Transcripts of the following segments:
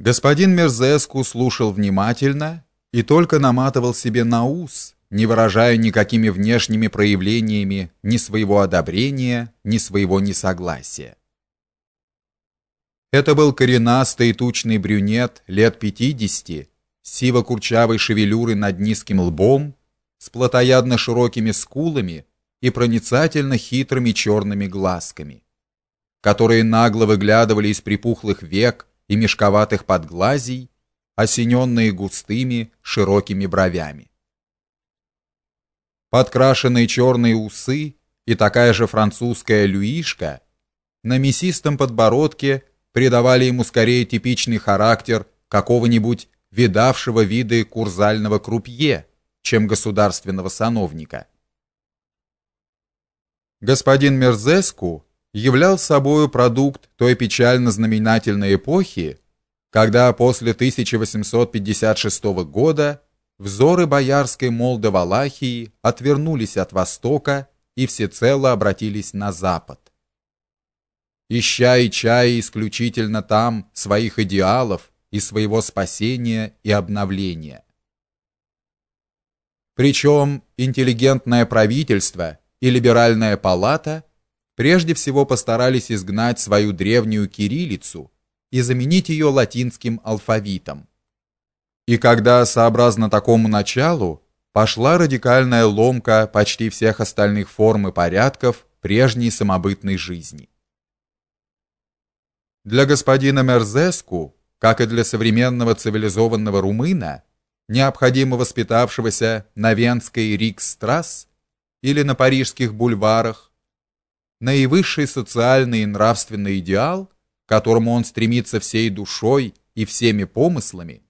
Господин Мерзеску слушал внимательно и только наматывал себе на ус, не выражая никакими внешними проявлениями ни своего одобрения, ни своего несогласия. Это был коренастый тучный брюнет лет пятидесяти, с сиво-курчавой шевелюрой над низким лбом, с плотоядно широкими скулами и проницательно хитрыми черными глазками, которые нагло выглядывали из припухлых век и мешковатых подглазий, осененные густыми широкими бровями. Подкрашенные черные усы и такая же французская люишка на мясистом подбородке придавали ему скорее типичный характер какого-нибудь видавшего виды курзального крупье, чем государственного сановника. Господин Мерзеску являл собою продукт той печально знаменательной эпохи, когда после 1856 года взоры боярской Молдовалахии отвернулись от востока и всецело обратились на запад. Ища и чая исключительно там своих идеалов и своего спасения и обновления. Причем интеллигентное правительство и либеральная палата прежде всего постарались изгнать свою древнюю кириллицу и заменить ее латинским алфавитом. И когда сообразно такому началу пошла радикальная ломка почти всех остальных форм и порядков прежней самобытной жизни. Для господина Мерзеску, как и для современного цивилизованного румына, необходимо воспитавшегося на Венской Рикстрасс или на парижских бульварах, наивысший социальный и нравственный идеал, к которому он стремится всей душой и всеми помыслами,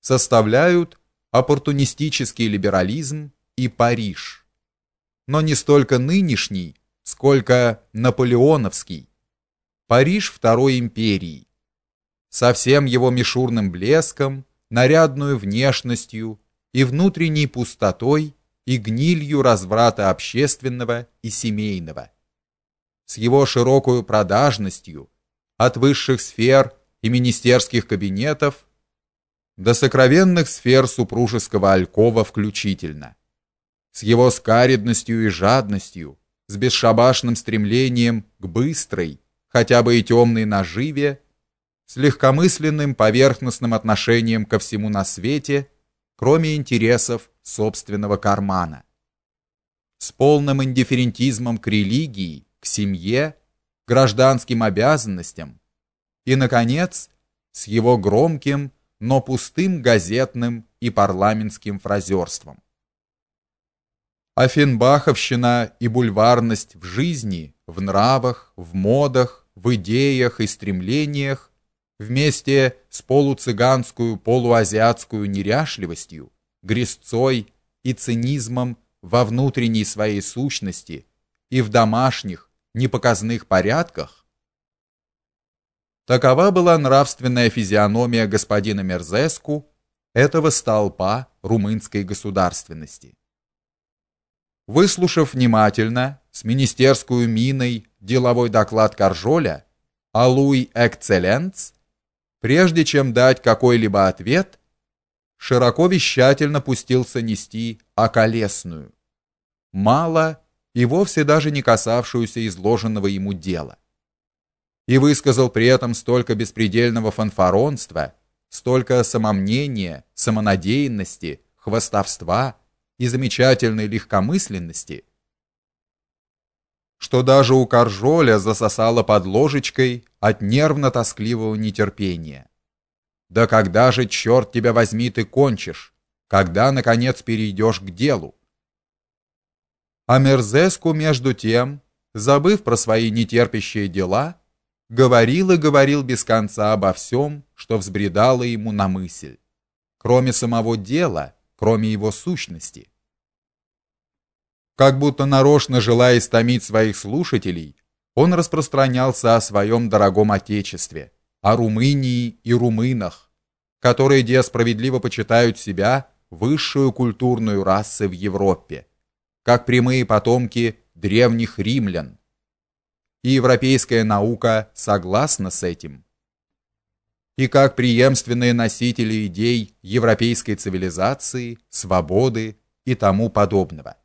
составляют оппортунистический либерализм и Париж. Но не столько нынешний, сколько наполеоновский. Париж Второй империи. Со всем его мишурным блеском, нарядную внешностью и внутренней пустотой и гнилью разврата общественного и семейного с его широкой продажностью от высших сфер и министерских кабинетов до сокровенных сфер супружеского алькова включительно, с его скаридностью и жадностью, с бесшабашным стремлением к быстрой, хотя бы и темной наживе, с легкомысленным поверхностным отношением ко всему на свете, кроме интересов собственного кармана, с полным индифферентизмом к религии семье, гражданским обязанностям и, наконец, с его громким, но пустым газетным и парламентским фразерством. Афинбаховщина и бульварность в жизни, в нравах, в модах, в идеях и стремлениях вместе с полуцыганскую, полуазиатскую неряшливостью, грязцой и цинизмом во внутренней своей сущности и в домашних, непоказных порядках, такова была нравственная физиономия господина Мерзеску, этого столпа румынской государственности. Выслушав внимательно, с министерскую миной, деловой доклад Каржоля, «Алуй экцелленц», прежде чем дать какой-либо ответ, широко вещательно пустился нести околесную. Мало и вовсе даже не касавшуюся изложенного ему дела. И высказал при этом столько беспредельного фанфаронства, столько самомнения, самонадеянности, хвастовства и замечательной легкомысленности, что даже у Каржоля засосало под ложечкой от нервно-тоскливого нетерпения. Да когда же, черт тебя возьми, ты кончишь? Когда, наконец, перейдешь к делу? А Мерзеску между тем, забыв про свои нетерпящие дела, говорил и говорил без конца обо всем, что взбредало ему на мысль, кроме самого дела, кроме его сущности. Как будто нарочно желая истомить своих слушателей, он распространялся о своем дорогом отечестве, о Румынии и румынах, которые де справедливо почитают себя высшую культурную расой в Европе как прямые потомки древних римлян. И европейская наука согласна с этим. и как преемственные носители идей европейской цивилизации, свободы и тому подобного.